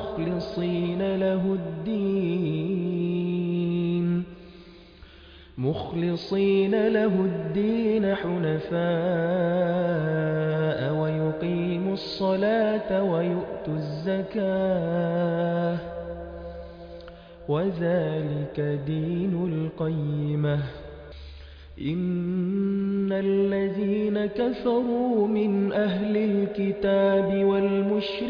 مخلصين له الدين. مخلصين له الدين حنفاء ويقيموا الصلاة ويؤتوا الزكاة. وذلك دين القيمة. إن الذين كفروا من أهل الكتاب والمشركين